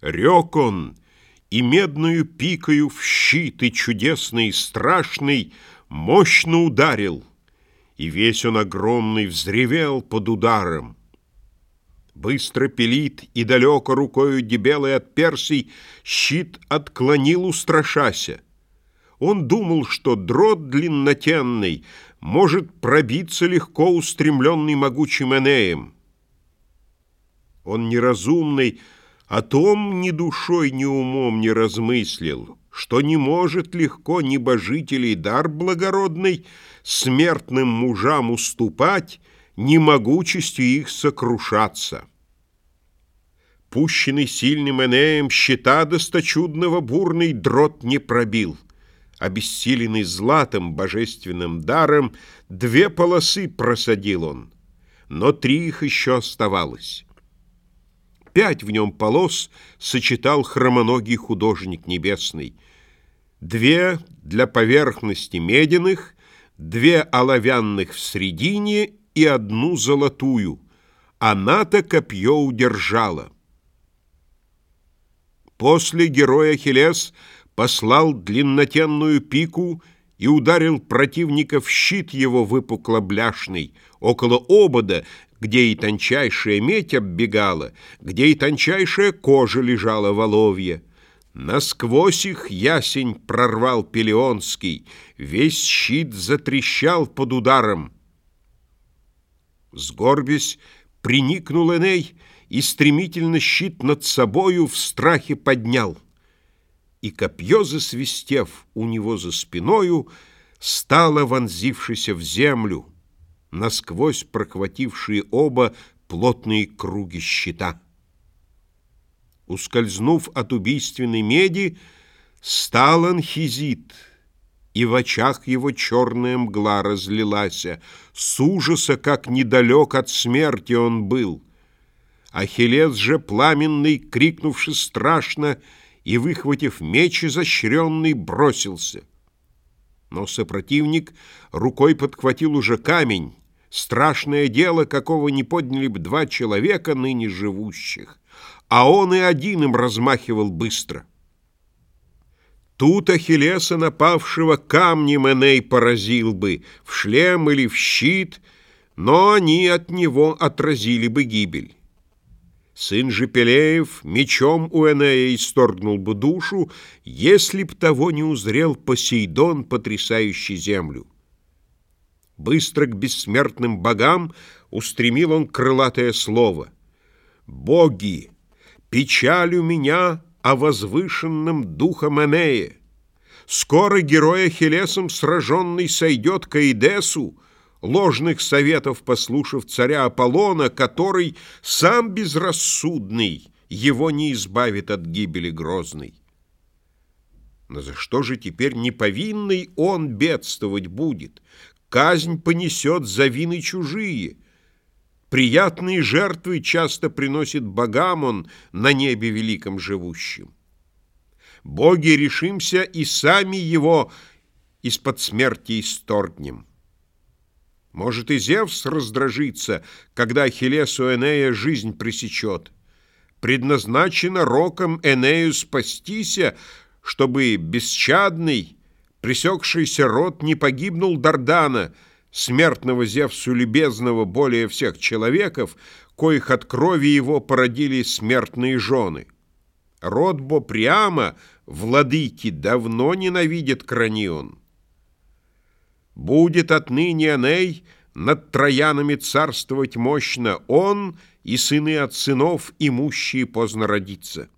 Рек он, и медную пикою в щит, и чудесный, и страшный, мощно ударил, и весь он огромный взревел под ударом. Быстро пилит, и далеко рукою дебелой от персий щит отклонил, устрашася. Он думал, что дрот длиннотенный может пробиться легко устремленный могучим Энеем. Он неразумный, о том ни душой, ни умом не размыслил, что не может легко небожителей дар благородный смертным мужам уступать, ни могучестью их сокрушаться. Пущенный сильным Энеем щита досточудного бурный дрот не пробил. Обессиленный златом божественным даром, две полосы просадил он, но три их еще оставалось пять в нем полос сочетал хромоногий художник небесный. Две для поверхности медяных, две оловянных в средине и одну золотую. Она-то копье удержала. После герой Ахиллес послал длиннотенную пику и ударил противника в щит его выпукло-бляшный, около обода, где и тончайшая медь оббегала, где и тончайшая кожа лежала воловья. Насквозь их ясень прорвал Пелеонский, весь щит затрещал под ударом. Сгорбясь, приникнул Эней и стремительно щит над собою в страхе поднял — и копье, засвистев у него за спиною, стало вонзившееся в землю, насквозь прохватившие оба плотные круги щита. Ускользнув от убийственной меди, стал анхизит, и в очах его черная мгла разлилась, с ужаса, как недалек от смерти он был. Ахиллес же пламенный, крикнувши страшно, и, выхватив меч изощренный, бросился. Но сопротивник рукой подхватил уже камень, страшное дело, какого не подняли бы два человека ныне живущих, а он и один им размахивал быстро. Тут Ахиллеса напавшего камнем Эней поразил бы, в шлем или в щит, но они от него отразили бы гибель. Сын же Пелеев мечом у Энея исторгнул бы душу, если б того не узрел Посейдон, потрясающий землю. Быстро к бессмертным богам устремил он крылатое слово. «Боги, печаль у меня о возвышенном духом Энея. Скоро герой Ахиллесом сраженный сойдет к Эйдесу, ложных советов послушав царя Аполлона, который сам безрассудный его не избавит от гибели грозной. Но за что же теперь неповинный он бедствовать будет? Казнь понесет за вины чужие. Приятные жертвы часто приносит богам он на небе великом живущим. Боги решимся и сами его из-под смерти исторгнем. Может, и Зевс раздражится, когда Ахиллесу Энея жизнь пресечет. Предназначено роком Энею спастися, чтобы бесчадный, пресекшийся род не погибнул Дардана, смертного Зевсу любезного более всех человеков, коих от крови его породили смертные жены. Род Бо прямо, владыки, давно ненавидит Кранион. Будет отныне Эней над троянами царствовать мощно он и сыны от сынов, имущие поздно родиться.